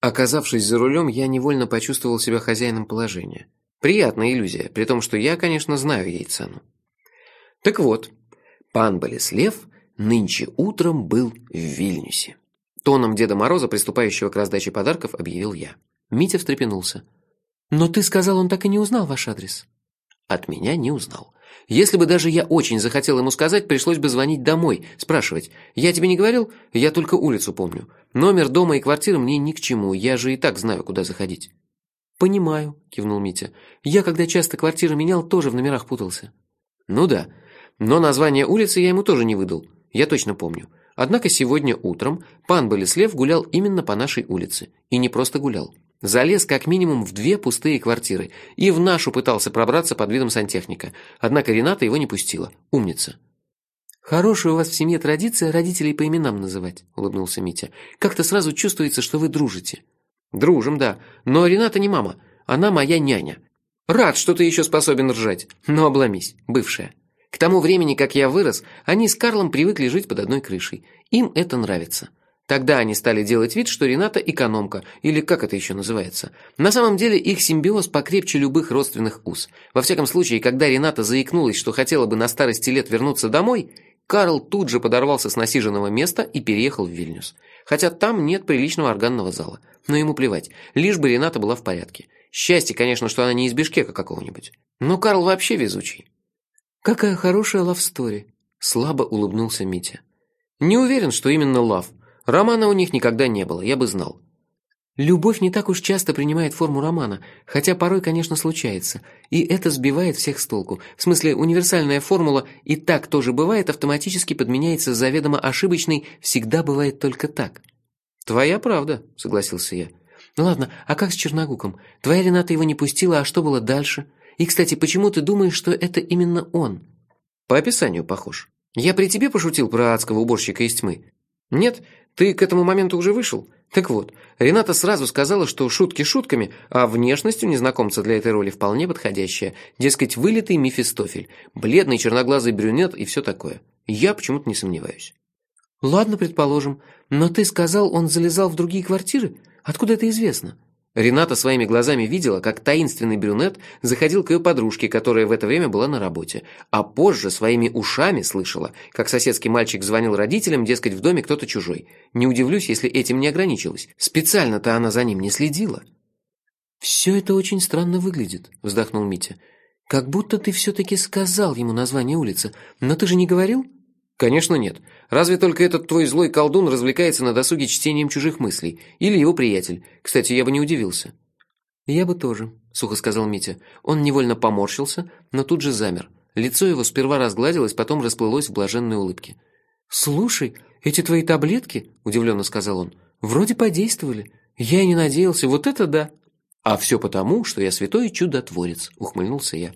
Оказавшись за рулем, я невольно почувствовал себя хозяином положения. Приятная иллюзия, при том, что я, конечно, знаю ей цену. Так вот, пан Болеслев нынче утром был в Вильнюсе. Тоном Деда Мороза, приступающего к раздаче подарков, объявил я. Митя встрепенулся. «Но ты сказал, он так и не узнал ваш адрес». От меня не узнал. Если бы даже я очень захотел ему сказать, пришлось бы звонить домой, спрашивать. «Я тебе не говорил? Я только улицу помню. Номер дома и квартиры мне ни к чему, я же и так знаю, куда заходить». «Понимаю», – кивнул Митя. «Я, когда часто квартиры менял, тоже в номерах путался». «Ну да. Но название улицы я ему тоже не выдал. Я точно помню. Однако сегодня утром пан Болеслев гулял именно по нашей улице. И не просто гулял. Залез как минимум в две пустые квартиры и в нашу пытался пробраться под видом сантехника. Однако Рената его не пустила. Умница. «Хорошая у вас в семье традиция родителей по именам называть», – улыбнулся Митя. «Как-то сразу чувствуется, что вы дружите». «Дружим, да. Но Рената не мама. Она моя няня. Рад, что ты еще способен ржать. Но обломись, бывшая». К тому времени, как я вырос, они с Карлом привыкли жить под одной крышей. Им это нравится. Тогда они стали делать вид, что Рената экономка, или как это еще называется. На самом деле их симбиоз покрепче любых родственных уз. Во всяком случае, когда Рената заикнулась, что хотела бы на старости лет вернуться домой, Карл тут же подорвался с насиженного места и переехал в Вильнюс. Хотя там нет приличного органного зала. Но ему плевать, лишь бы Рената была в порядке. Счастье, конечно, что она не из Бишкека какого-нибудь. Но Карл вообще везучий. «Какая хорошая лавстори!» – слабо улыбнулся Митя. «Не уверен, что именно лав. Романа у них никогда не было, я бы знал. Любовь не так уж часто принимает форму романа, хотя порой, конечно, случается. И это сбивает всех с толку. В смысле, универсальная формула «и так тоже бывает» автоматически подменяется заведомо ошибочной «всегда бывает только так». «Твоя правда», — согласился я. «Ну ладно, а как с Черногуком? Твоя Рената его не пустила, а что было дальше? И, кстати, почему ты думаешь, что это именно он?» «По описанию похож. Я при тебе пошутил про адского уборщика из тьмы. Нет, ты к этому моменту уже вышел? Так вот, Рената сразу сказала, что шутки шутками, а внешность у незнакомца для этой роли вполне подходящая. Дескать, вылитый Мефистофель, бледный черноглазый брюнет и все такое. Я почему-то не сомневаюсь. Ладно, предположим. Но ты сказал, он залезал в другие квартиры? Откуда это известно? Рената своими глазами видела, как таинственный брюнет заходил к ее подружке, которая в это время была на работе, а позже своими ушами слышала, как соседский мальчик звонил родителям, дескать, в доме кто-то чужой. Не удивлюсь, если этим не ограничилась. Специально-то она за ним не следила. «Все это очень странно выглядит», — вздохнул Митя. «Как будто ты все-таки сказал ему название улицы, но ты же не говорил?» «Конечно нет. Разве только этот твой злой колдун развлекается на досуге чтением чужих мыслей. Или его приятель. Кстати, я бы не удивился». «Я бы тоже», — сухо сказал Митя. Он невольно поморщился, но тут же замер. Лицо его сперва разгладилось, потом расплылось в блаженной улыбке. «Слушай, эти твои таблетки, — удивленно сказал он, — вроде подействовали. Я и не надеялся, вот это да!» «А все потому, что я святой чудотворец», — ухмыльнулся я.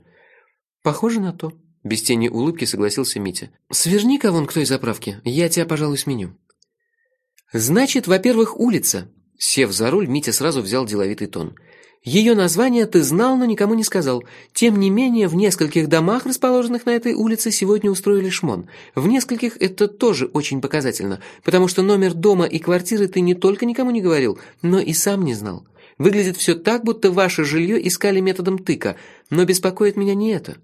«Похоже на то», без тени улыбки согласился Митя. «Сверни-ка вон к той заправке, я тебя, пожалуй, сменю». «Значит, во-первых, улица». Сев за руль, Митя сразу взял деловитый тон. «Ее название ты знал, но никому не сказал. Тем не менее, в нескольких домах, расположенных на этой улице, сегодня устроили шмон. В нескольких это тоже очень показательно, потому что номер дома и квартиры ты не только никому не говорил, но и сам не знал. Выглядит все так, будто ваше жилье искали методом тыка, но беспокоит меня не это».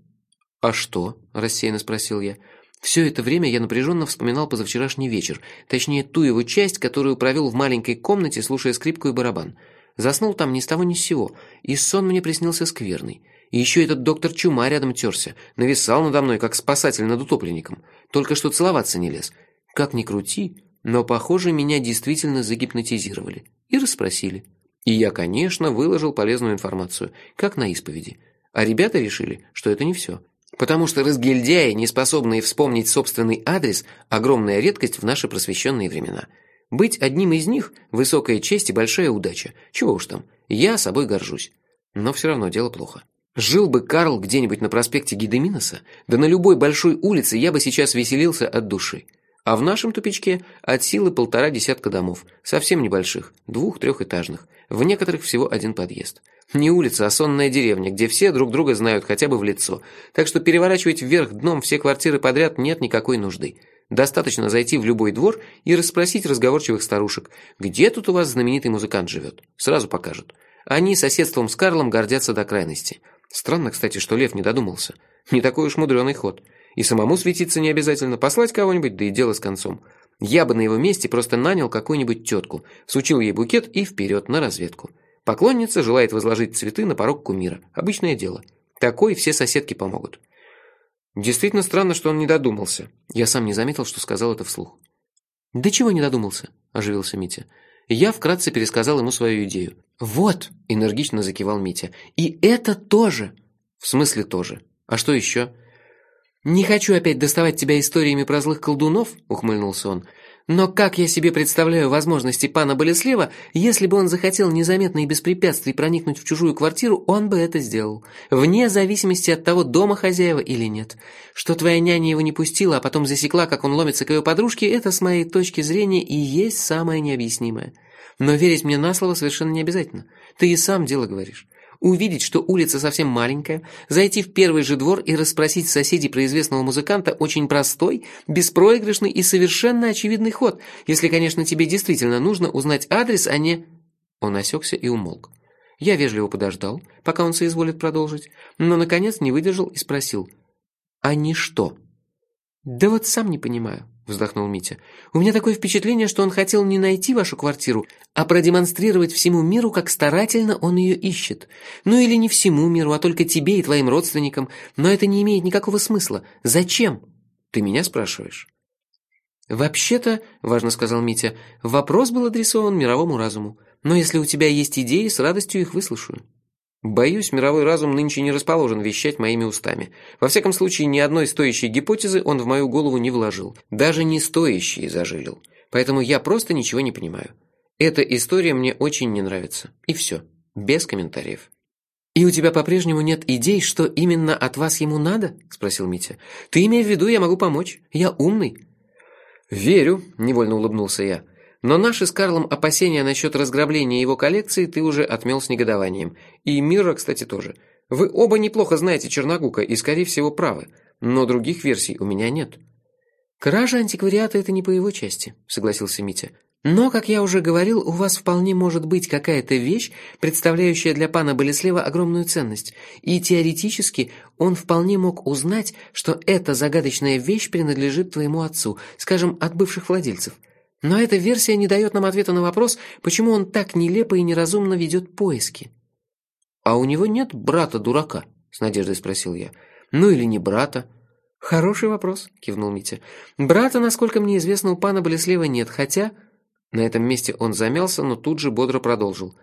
«А что?» – рассеянно спросил я. Все это время я напряженно вспоминал позавчерашний вечер, точнее ту его часть, которую провел в маленькой комнате, слушая скрипку и барабан. Заснул там ни с того ни с сего, и сон мне приснился скверный. И еще этот доктор Чума рядом терся, нависал надо мной, как спасатель над утопленником. Только что целоваться не лез. Как ни крути, но, похоже, меня действительно загипнотизировали. И расспросили. И я, конечно, выложил полезную информацию, как на исповеди. А ребята решили, что это не все. Потому что разгильдяи, не способные вспомнить собственный адрес, огромная редкость в наши просвещенные времена. Быть одним из них – высокая честь и большая удача. Чего уж там, я собой горжусь. Но все равно дело плохо. Жил бы Карл где-нибудь на проспекте Гидеминоса, да на любой большой улице я бы сейчас веселился от души. А в нашем тупичке от силы полтора десятка домов, совсем небольших, двух-трехэтажных, в некоторых всего один подъезд – не улица, а сонная деревня, где все друг друга знают хотя бы в лицо. Так что переворачивать вверх дном все квартиры подряд нет никакой нужды. Достаточно зайти в любой двор и расспросить разговорчивых старушек, где тут у вас знаменитый музыкант живет. Сразу покажут. Они соседством с Карлом гордятся до крайности. Странно, кстати, что Лев не додумался. Не такой уж мудреный ход. И самому светиться не обязательно, послать кого-нибудь, да и дело с концом. Я бы на его месте просто нанял какую-нибудь тетку, сучил ей букет и вперед на разведку. Поклонница желает возложить цветы на порог кумира. Обычное дело. Такой все соседки помогут. Действительно странно, что он не додумался. Я сам не заметил, что сказал это вслух. «Да чего не додумался?» – оживился Митя. Я вкратце пересказал ему свою идею. «Вот!» – энергично закивал Митя. «И это тоже!» «В смысле тоже? А что еще?» «Не хочу опять доставать тебя историями про злых колдунов», — ухмыльнулся он. «Но как я себе представляю возможности пана Болеслева, если бы он захотел незаметно и без препятствий проникнуть в чужую квартиру, он бы это сделал. Вне зависимости от того, дома хозяева или нет. Что твоя няня его не пустила, а потом засекла, как он ломится к ее подружке, это, с моей точки зрения, и есть самое необъяснимое. Но верить мне на слово совершенно не обязательно. Ты и сам дело говоришь увидеть, что улица совсем маленькая, зайти в первый же двор и расспросить соседей про известного музыканта очень простой, беспроигрышный и совершенно очевидный ход, если, конечно, тебе действительно нужно узнать адрес, а не... Он осекся и умолк. Я вежливо подождал, пока он соизволит продолжить, но, наконец, не выдержал и спросил. «А не что?» «Да вот сам не понимаю», — вздохнул Митя. «У меня такое впечатление, что он хотел не найти вашу квартиру, а продемонстрировать всему миру, как старательно он ее ищет. Ну или не всему миру, а только тебе и твоим родственникам. Но это не имеет никакого смысла. Зачем?» «Ты меня спрашиваешь?» «Вообще-то, — важно сказал Митя, — вопрос был адресован мировому разуму. Но если у тебя есть идеи, с радостью их выслушаю». Боюсь, мировой разум нынче не расположен вещать моими устами. Во всяком случае, ни одной стоящей гипотезы он в мою голову не вложил. Даже не стоящие зажилил. Поэтому я просто ничего не понимаю. Эта история мне очень не нравится. И все. Без комментариев. «И у тебя по-прежнему нет идей, что именно от вас ему надо?» – спросил Митя. «Ты имей в виду, я могу помочь. Я умный». «Верю», – невольно улыбнулся я. Но наши с Карлом опасения насчет разграбления его коллекции ты уже отмел с негодованием. И Мира, кстати, тоже. Вы оба неплохо знаете Черногука и, скорее всего, правы. Но других версий у меня нет». «Кража антиквариата – это не по его части», – согласился Митя. «Но, как я уже говорил, у вас вполне может быть какая-то вещь, представляющая для пана Болеслева огромную ценность, и теоретически он вполне мог узнать, что эта загадочная вещь принадлежит твоему отцу, скажем, от бывших владельцев. Но эта версия не дает нам ответа на вопрос, почему он так нелепо и неразумно ведет поиски. «А у него нет брата-дурака?» – с надеждой спросил я. «Ну или не брата?» «Хороший вопрос», – кивнул Митя. «Брата, насколько мне известно, у пана Болеслева нет, хотя...» На этом месте он замялся, но тут же бодро продолжил.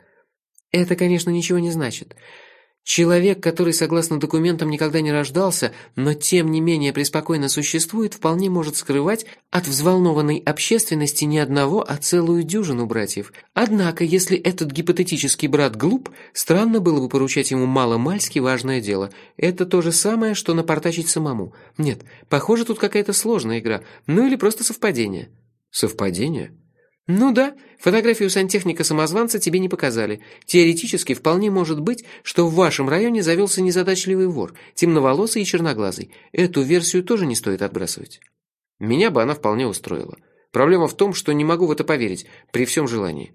«Это, конечно, ничего не значит. Человек, который, согласно документам, никогда не рождался, но тем не менее преспокойно существует, вполне может скрывать от взволнованной общественности не одного, а целую дюжину братьев. Однако, если этот гипотетический брат глуп, странно было бы поручать ему мало-мальски важное дело. Это то же самое, что напортачить самому. Нет, похоже, тут какая-то сложная игра. Ну или просто совпадение. Совпадение? «Ну да, фотографию сантехника-самозванца тебе не показали. Теоретически вполне может быть, что в вашем районе завелся незадачливый вор, темноволосый и черноглазый. Эту версию тоже не стоит отбрасывать». Меня бы она вполне устроила. Проблема в том, что не могу в это поверить, при всем желании.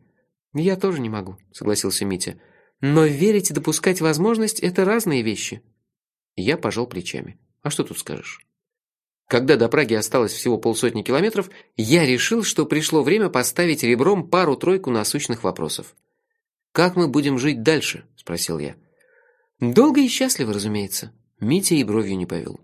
«Я тоже не могу», — согласился Митя. «Но верить и допускать возможность — это разные вещи». Я пожал плечами. «А что тут скажешь?» Когда до Праги осталось всего полсотни километров, я решил, что пришло время поставить ребром пару-тройку насущных вопросов. «Как мы будем жить дальше?» – спросил я. «Долго и счастливо, разумеется». Митя и бровью не повел.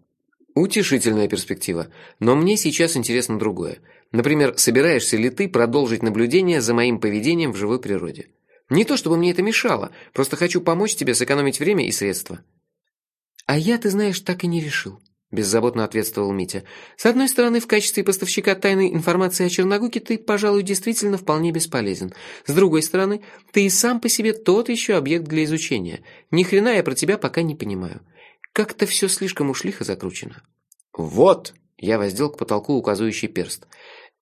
Утешительная перспектива, но мне сейчас интересно другое. Например, собираешься ли ты продолжить наблюдение за моим поведением в живой природе? Не то чтобы мне это мешало, просто хочу помочь тебе сэкономить время и средства. А я, ты знаешь, так и не решил беззаботно ответствовал Митя. «С одной стороны, в качестве поставщика тайной информации о Черногуке ты, пожалуй, действительно вполне бесполезен. С другой стороны, ты и сам по себе тот еще объект для изучения. Ни хрена я про тебя пока не понимаю. Как-то все слишком уж лихо закручено». «Вот!» – я воздел к потолку указывающий перст.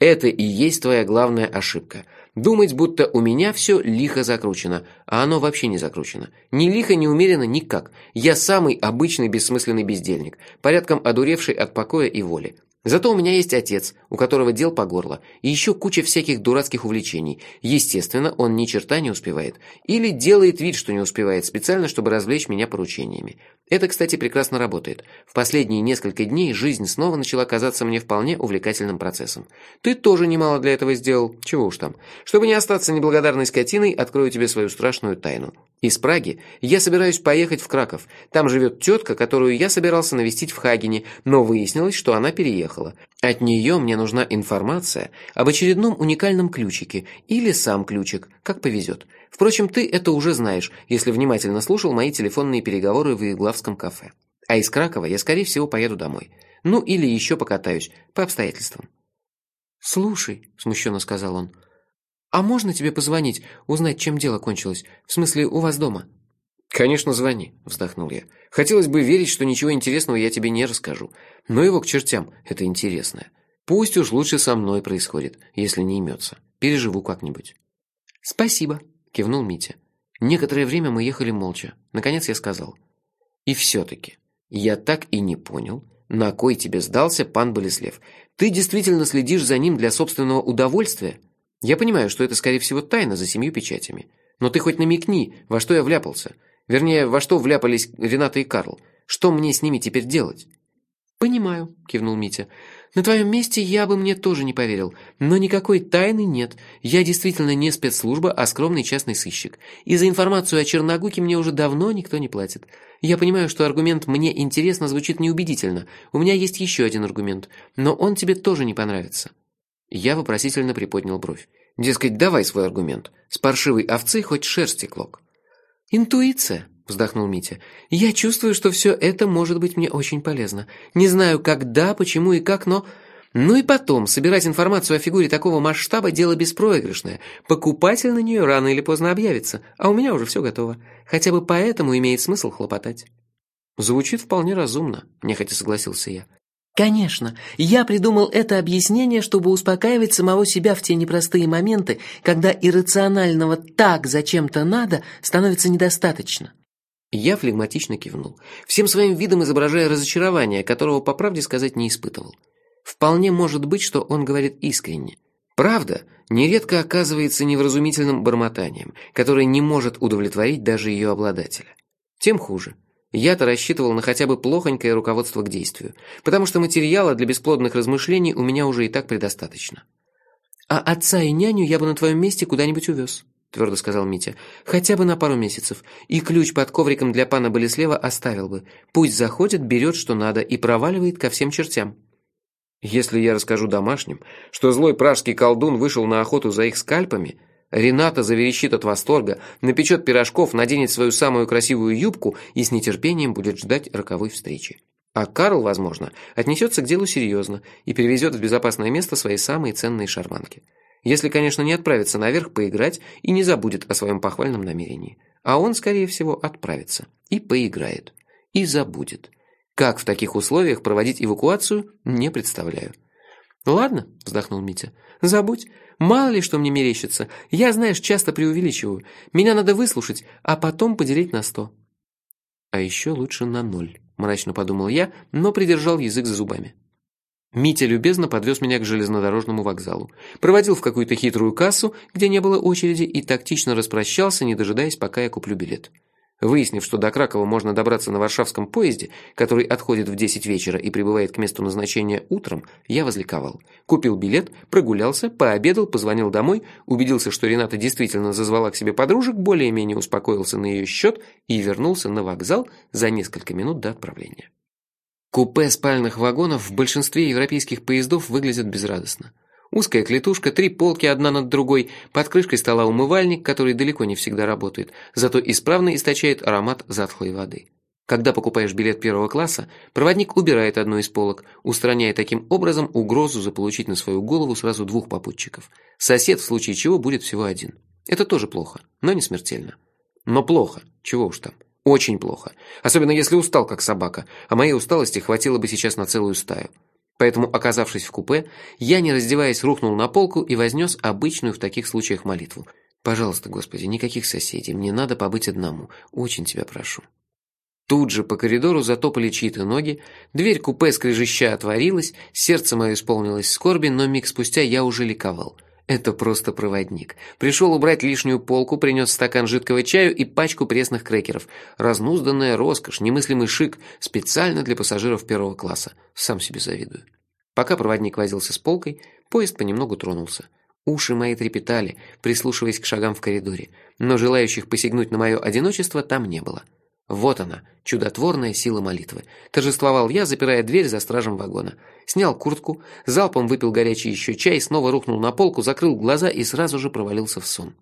«Это и есть твоя главная ошибка – Думать, будто у меня все лихо закручено, а оно вообще не закручено. Ни лихо, ни умеренно, никак. Я самый обычный бессмысленный бездельник, порядком одуревший от покоя и воли. Зато у меня есть отец, у которого дел по горло, и еще куча всяких дурацких увлечений. Естественно, он ни черта не успевает. Или делает вид, что не успевает, специально, чтобы развлечь меня поручениями. Это, кстати, прекрасно работает. В последние несколько дней жизнь снова начала казаться мне вполне увлекательным процессом. Ты тоже немало для этого сделал. Чего уж там. Чтобы не остаться неблагодарной скотиной, открою тебе свою страшную тайну. Из Праги я собираюсь поехать в Краков. Там живет тетка, которую я собирался навестить в Хагене, но выяснилось, что она переехала. От нее мне нужна информация об очередном уникальном ключике или сам ключик, как повезет. Впрочем, ты это уже знаешь, если внимательно слушал мои телефонные переговоры в Иеглавском кафе. А из Кракова я, скорее всего, поеду домой. Ну, или еще покатаюсь, по обстоятельствам. «Слушай», – смущенно сказал он, – «А можно тебе позвонить, узнать, чем дело кончилось? В смысле, у вас дома?» «Конечно, звони», – вздохнул я. «Хотелось бы верить, что ничего интересного я тебе не расскажу. Но его к чертям, это интересное. Пусть уж лучше со мной происходит, если не имется. Переживу как-нибудь». «Спасибо», – кивнул Митя. Некоторое время мы ехали молча. Наконец я сказал. «И все-таки, я так и не понял, на кой тебе сдался пан Болеслев. Ты действительно следишь за ним для собственного удовольствия?» Я понимаю, что это, скорее всего, тайна за семью печатями. Но ты хоть намекни, во что я вляпался. Вернее, во что вляпались Рената и Карл. Что мне с ними теперь делать?» «Понимаю», – кивнул Митя. «На твоем месте я бы мне тоже не поверил. Но никакой тайны нет. Я действительно не спецслужба, а скромный частный сыщик. И за информацию о Черногуке мне уже давно никто не платит. Я понимаю, что аргумент «мне интересно» звучит неубедительно. У меня есть еще один аргумент. Но он тебе тоже не понравится». Я вопросительно приподнял бровь. Дескать, давай свой аргумент. С паршивой овцы хоть шерсти клок. «Интуиция», – вздохнул Митя. «Я чувствую, что все это может быть мне очень полезно. Не знаю, когда, почему и как, но...» Ну и потом, собирать информацию о фигуре такого масштаба – дело беспроигрышное. Покупатель на нее рано или поздно объявится, а у меня уже все готово. Хотя бы поэтому имеет смысл хлопотать. Звучит вполне разумно, нехотя согласился я. Конечно, я придумал это объяснение, чтобы успокаивать самого себя в те непростые моменты, когда иррационального «так зачем-то надо» становится недостаточно. Я флегматично кивнул, всем своим видом изображая разочарование, которого, по правде сказать, не испытывал. Вполне может быть, что он говорит искренне. Правда нередко оказывается невразумительным бормотанием, которое не может удовлетворить даже ее обладателя. Тем хуже. Я-то рассчитывал на хотя бы плохонькое руководство к действию, потому что материала для бесплодных размышлений у меня уже и так предостаточно. «А отца и няню я бы на твоем месте куда-нибудь увез», – твердо сказал Митя. «Хотя бы на пару месяцев. И ключ под ковриком для пана Болеслева оставил бы. Пусть заходит, берет, что надо, и проваливает ко всем чертям». «Если я расскажу домашним, что злой пражский колдун вышел на охоту за их скальпами», Рената заверещит от восторга, напечет пирожков, наденет свою самую красивую юбку и с нетерпением будет ждать роковой встречи. А Карл, возможно, отнесется к делу серьезно и перевезет в безопасное место свои самые ценные шарманки. Если, конечно, не отправится наверх поиграть и не забудет о своем похвальном намерении. А он, скорее всего, отправится. И поиграет. И забудет. Как в таких условиях проводить эвакуацию, не представляю. «Ладно», – вздохнул Митя, – «забудь. Мало ли что мне мерещится. Я, знаешь, часто преувеличиваю. Меня надо выслушать, а потом поделить на сто». «А еще лучше на ноль», – мрачно подумал я, но придержал язык за зубами. Митя любезно подвез меня к железнодорожному вокзалу, проводил в какую-то хитрую кассу, где не было очереди, и тактично распрощался, не дожидаясь, пока я куплю билет. Выяснив, что до Кракова можно добраться на варшавском поезде, который отходит в 10 вечера и прибывает к месту назначения утром, я возликовал. Купил билет, прогулялся, пообедал, позвонил домой, убедился, что Рената действительно зазвала к себе подружек, более-менее успокоился на ее счет и вернулся на вокзал за несколько минут до отправления. Купе спальных вагонов в большинстве европейских поездов выглядят безрадостно. Узкая клетушка, три полки одна над другой, под крышкой стола умывальник, который далеко не всегда работает, зато исправно источает аромат затхлой воды. Когда покупаешь билет первого класса, проводник убирает одну из полок, устраняя таким образом угрозу заполучить на свою голову сразу двух попутчиков. Сосед в случае чего будет всего один. Это тоже плохо, но не смертельно. Но плохо, чего уж там. Очень плохо. Особенно если устал, как собака, а моей усталости хватило бы сейчас на целую стаю. Поэтому, оказавшись в купе, я, не раздеваясь, рухнул на полку и вознес обычную в таких случаях молитву. «Пожалуйста, Господи, никаких соседей, мне надо побыть одному. Очень тебя прошу». Тут же по коридору затопали чьи-то ноги, дверь купе скрежеща отворилась, сердце мое исполнилось скорби, но миг спустя я уже ликовал. Это просто проводник. Пришел убрать лишнюю полку, принес стакан жидкого чаю и пачку пресных крекеров. Разнузданная роскошь, немыслимый шик, специально для пассажиров первого класса. Сам себе завидую. Пока проводник возился с полкой, поезд понемногу тронулся. Уши мои трепетали, прислушиваясь к шагам в коридоре, но желающих посягнуть на мое одиночество там не было. Вот она, чудотворная сила молитвы. Торжествовал я, запирая дверь за стражем вагона. Снял куртку, залпом выпил горячий еще чай, снова рухнул на полку, закрыл глаза и сразу же провалился в сон.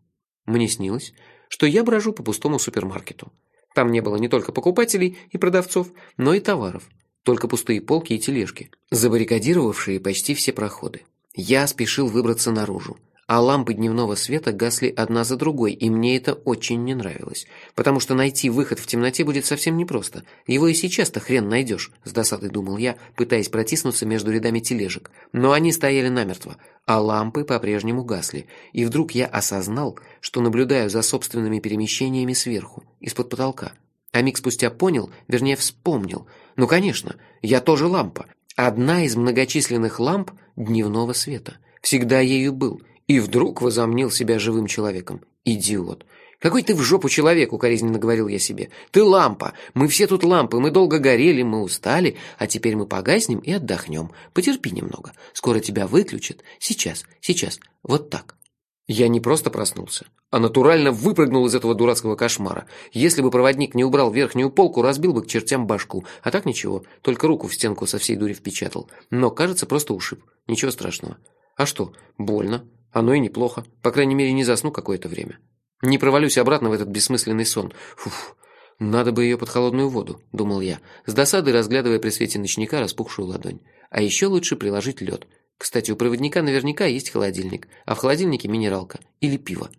Мне снилось, что я брожу по пустому супермаркету. Там не было не только покупателей и продавцов, но и товаров. Только пустые полки и тележки, забаррикадировавшие почти все проходы. Я спешил выбраться наружу а лампы дневного света гасли одна за другой, и мне это очень не нравилось, потому что найти выход в темноте будет совсем непросто. Его и сейчас-то хрен найдешь, с досадой думал я, пытаясь протиснуться между рядами тележек. Но они стояли намертво, а лампы по-прежнему гасли, и вдруг я осознал, что наблюдаю за собственными перемещениями сверху, из-под потолка. А миг спустя понял, вернее вспомнил. Ну, конечно, я тоже лампа. Одна из многочисленных ламп дневного света. Всегда ею был – и вдруг возомнил себя живым человеком. Идиот. «Какой ты в жопу человек!» — укоризненно говорил я себе. «Ты лампа! Мы все тут лампы, мы долго горели, мы устали, а теперь мы погаснем и отдохнем. Потерпи немного. Скоро тебя выключат. Сейчас, сейчас. Вот так». Я не просто проснулся, а натурально выпрыгнул из этого дурацкого кошмара. Если бы проводник не убрал верхнюю полку, разбил бы к чертям башку. А так ничего, только руку в стенку со всей дури впечатал. Но, кажется, просто ушиб. Ничего страшного. А что, больно? Оно и неплохо. По крайней мере, не засну какое-то время. Не провалюсь обратно в этот бессмысленный сон. Фуф, надо бы ее под холодную воду, думал я, с досадой разглядывая при свете ночника распухшую ладонь. А еще лучше приложить лед. Кстати, у проводника наверняка есть холодильник, а в холодильнике минералка или пиво.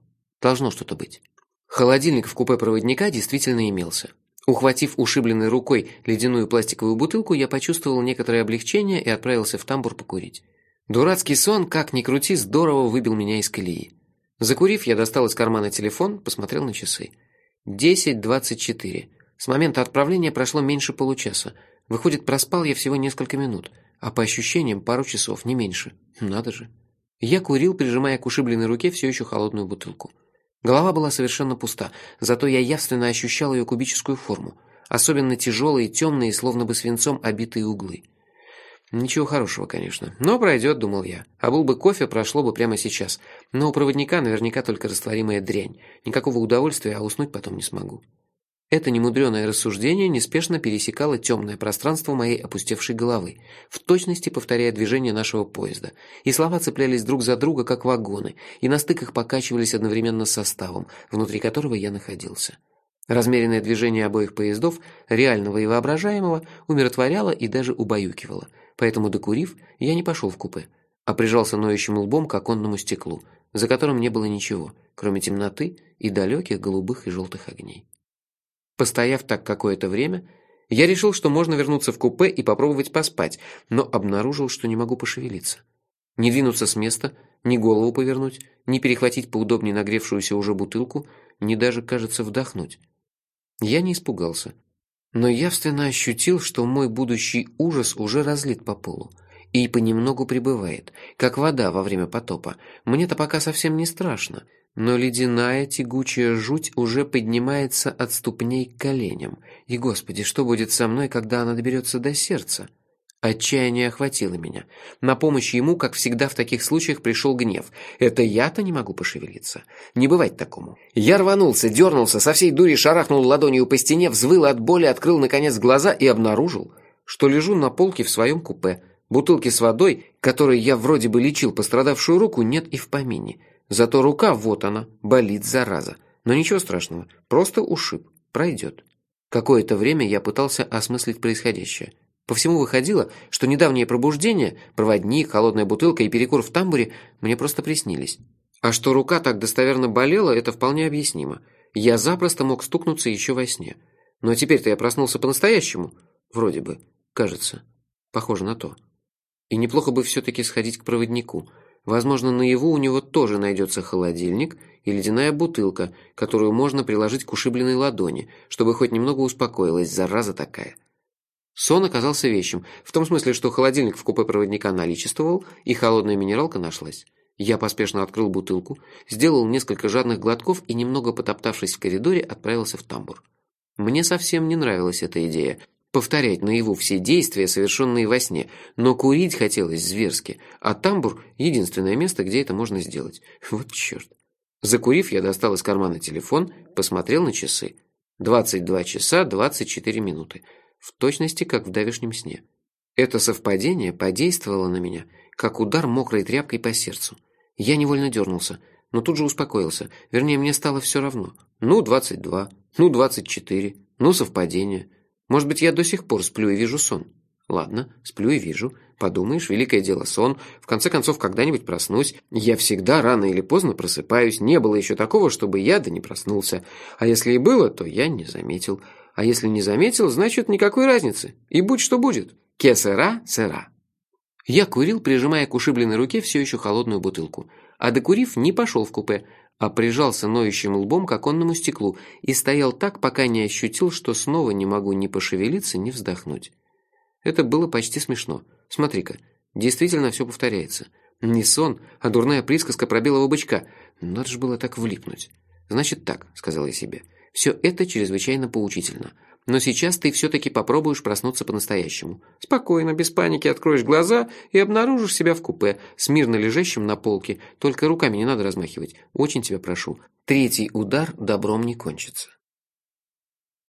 Должно что-то быть. Холодильник в купе проводника действительно имелся. Ухватив ушибленной рукой ледяную пластиковую бутылку, я почувствовал некоторое облегчение и отправился в тамбур покурить. Дурацкий сон, как ни крути, здорово выбил меня из колеи. Закурив, я достал из кармана телефон, посмотрел на часы. Десять двадцать четыре. С момента отправления прошло меньше получаса. Выходит, проспал я всего несколько минут, а по ощущениям пару часов, не меньше. Надо же. Я курил, прижимая к ушибленной руке все еще холодную бутылку. Голова была совершенно пуста, зато я явственно ощущал ее кубическую форму, особенно тяжелые, темные, словно бы свинцом обитые углы. Ничего хорошего, конечно. Но пройдет, думал я. А был бы кофе, прошло бы прямо сейчас. Но у проводника наверняка только растворимая дрянь. Никакого удовольствия, а уснуть потом не смогу. Это немудреное рассуждение неспешно пересекало темное пространство моей опустевшей головы, в точности повторяя движение нашего поезда. И слова цеплялись друг за друга, как вагоны, и на стыках покачивались одновременно с составом, внутри которого я находился. Размеренное движение обоих поездов, реального и воображаемого, умиротворяло и даже убаюкивало – поэтому, докурив, я не пошел в купе, а прижался ноющим лбом к оконному стеклу, за которым не было ничего, кроме темноты и далеких голубых и желтых огней. Постояв так какое-то время, я решил, что можно вернуться в купе и попробовать поспать, но обнаружил, что не могу пошевелиться. Не двинуться с места, ни голову повернуть, ни перехватить поудобнее нагревшуюся уже бутылку, ни даже, кажется, вдохнуть. Я не испугался, но явственно ощутил, что мой будущий ужас уже разлит по полу и понемногу прибывает, как вода во время потопа. Мне-то пока совсем не страшно, но ледяная тягучая жуть уже поднимается от ступней к коленям. И, Господи, что будет со мной, когда она доберется до сердца? Отчаяние охватило меня. На помощь ему, как всегда в таких случаях, пришел гнев. Это я-то не могу пошевелиться. Не бывать такому. Я рванулся, дернулся, со всей дури шарахнул ладонью по стене, взвыл от боли, открыл наконец глаза и обнаружил, что лежу на полке в своем купе. Бутылки с водой, которой я вроде бы лечил пострадавшую руку, нет и в помине. Зато рука, вот она, болит, зараза. Но ничего страшного, просто ушиб, пройдет. Какое-то время я пытался осмыслить происходящее. По всему выходило, что недавнее пробуждение, проводник, холодная бутылка и перекур в тамбуре мне просто приснились. А что рука так достоверно болела, это вполне объяснимо. Я запросто мог стукнуться еще во сне. Но теперь-то я проснулся по-настоящему. Вроде бы. Кажется. Похоже на то. И неплохо бы все-таки сходить к проводнику. Возможно, наяву у него тоже найдется холодильник и ледяная бутылка, которую можно приложить к ушибленной ладони, чтобы хоть немного успокоилась, зараза такая. Сон оказался вещим, в том смысле, что холодильник в купе проводника наличествовал, и холодная минералка нашлась. Я поспешно открыл бутылку, сделал несколько жадных глотков и, немного потоптавшись в коридоре, отправился в тамбур. Мне совсем не нравилась эта идея. Повторять наяву все действия, совершенные во сне, но курить хотелось зверски, а тамбур — единственное место, где это можно сделать. Вот черт. Закурив, я достал из кармана телефон, посмотрел на часы. 22 часа 24 минуты. В точности, как в давешнем сне. Это совпадение подействовало на меня, как удар мокрой тряпкой по сердцу. Я невольно дернулся, но тут же успокоился. Вернее, мне стало все равно. Ну, 22, ну, 24, ну, совпадение. Может быть, я до сих пор сплю и вижу сон. Ладно, сплю и вижу. Подумаешь, великое дело сон. В конце концов, когда-нибудь проснусь. Я всегда рано или поздно просыпаюсь. Не было еще такого, чтобы я да не проснулся. А если и было, то я не заметил. А если не заметил, значит, никакой разницы. И будь что будет. Кесера, сера. Я курил, прижимая к ушибленной руке все еще холодную бутылку. А докурив, не пошел в купе, а прижался ноющим лбом к оконному стеклу и стоял так, пока не ощутил, что снова не могу ни пошевелиться, ни вздохнуть. Это было почти смешно. Смотри-ка, действительно все повторяется. Не сон, а дурная присказка про белого бычка. Надо же было так влипнуть. «Значит так», — сказал я себе, — «все это чрезвычайно поучительно. Но сейчас ты все-таки попробуешь проснуться по-настоящему. Спокойно, без паники откроешь глаза и обнаружишь себя в купе, смирно лежащим на полке. Только руками не надо размахивать. Очень тебя прошу. Третий удар добром не кончится.